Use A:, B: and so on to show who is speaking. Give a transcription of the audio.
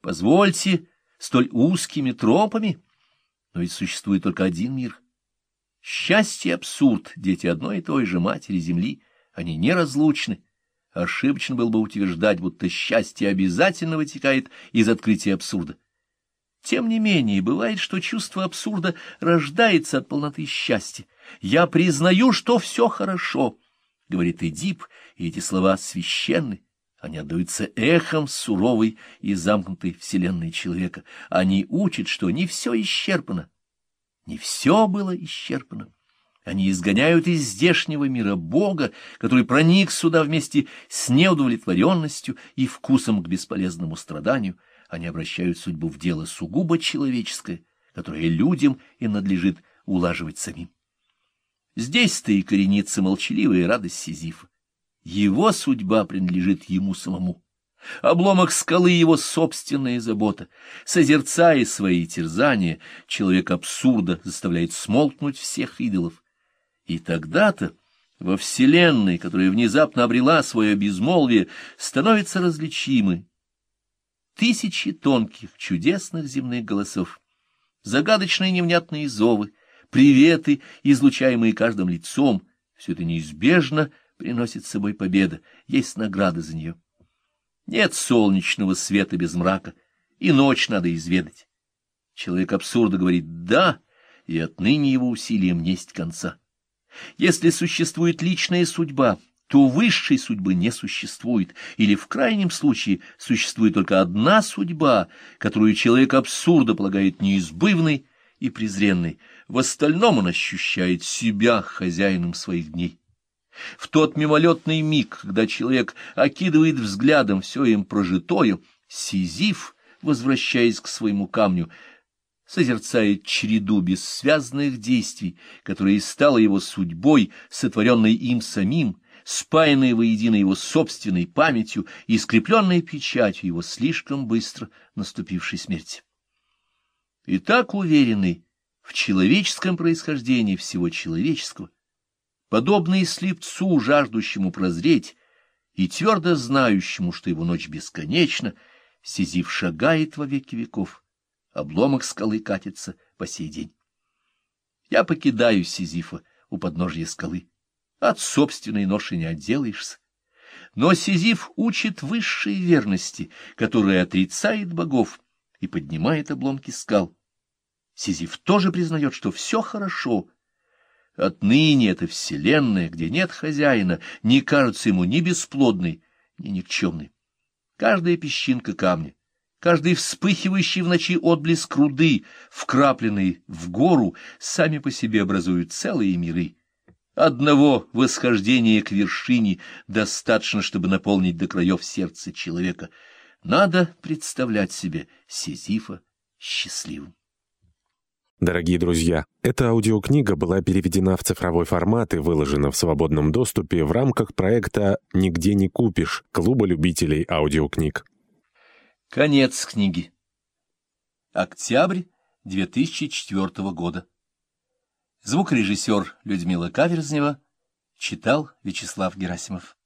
A: Позвольте, столь узкими тропами, но ведь существует только один мир. Счастье абсурд — дети одной и той же матери Земли, они неразлучны. Ошибочно было бы утверждать, будто счастье обязательно вытекает из открытия абсурда. Тем не менее, бывает, что чувство абсурда рождается от полноты счастья. «Я признаю, что все хорошо», — говорит Эдип, и эти слова священны. Они отдаются эхом суровой и замкнутой вселенной человека. Они учат, что не все исчерпано. Не все было исчерпано. Они изгоняют из здешнего мира Бога, который проник сюда вместе с неудовлетворенностью и вкусом к бесполезному страданию. Они обращают судьбу в дело сугубо человеческое, которое людям и надлежит улаживать самим. Здесь-то и коренится молчаливая радость Сизифа. Его судьба принадлежит ему самому. Обломок скалы — его собственная забота. Созерцая свои терзания, человек абсурда заставляет смолкнуть всех идолов. И тогда-то во Вселенной, которая внезапно обрела свое безмолвие, становятся различимы тысячи тонких, чудесных земных голосов, загадочные невнятные зовы, приветы, излучаемые каждым лицом, все это неизбежно приносит с собой победа, есть награда за нее. Нет солнечного света без мрака, и ночь надо изведать. Человек абсурда говорит «да», и отныне его усилиям несть конца. Если существует личная судьба, то высшей судьбы не существует, или в крайнем случае существует только одна судьба, которую человек абсурда полагает неизбывной и презренной. В остальном он ощущает себя хозяином своих дней. В тот мимолетный миг, когда человек окидывает взглядом все им прожитое, Сизиф, возвращаясь к своему камню, созерцает череду бессвязных действий, которые стало его судьбой, сотворенной им самим, спаянной воедино его собственной памятью и скрепленной печатью его слишком быстро наступившей смерти. И так уверенный в человеческом происхождении всего человеческого, подобный слепцу, жаждущему прозреть, и твердо знающему, что его ночь бесконечна, Сизиф шагает во веки веков, обломок скалы катится по сей день. Я покидаю Сизифа у подножья скалы. От собственной ноши не отделаешься. Но Сизиф учит высшей верности, которая отрицает богов и поднимает обломки скал. Сизиф тоже признает, что все хорошо. Отныне эта вселенная, где нет хозяина, не кажется ему ни бесплодной, ни никчемной. Каждая песчинка камня, каждый вспыхивающий в ночи отблеск руды, вкрапленный в гору, сами по себе образуют целые миры. Одного восхождения к вершине достаточно, чтобы наполнить до краев сердце человека. Надо представлять себе Сизифа счастливым.
B: Дорогие друзья, эта аудиокнига была переведена в цифровой формат и выложена в свободном доступе в рамках проекта «Нигде не купишь» Клуба любителей аудиокниг.
A: Конец книги. Октябрь 2004 года. Звукорежиссер Людмила Каверзнева читал Вячеслав Герасимов.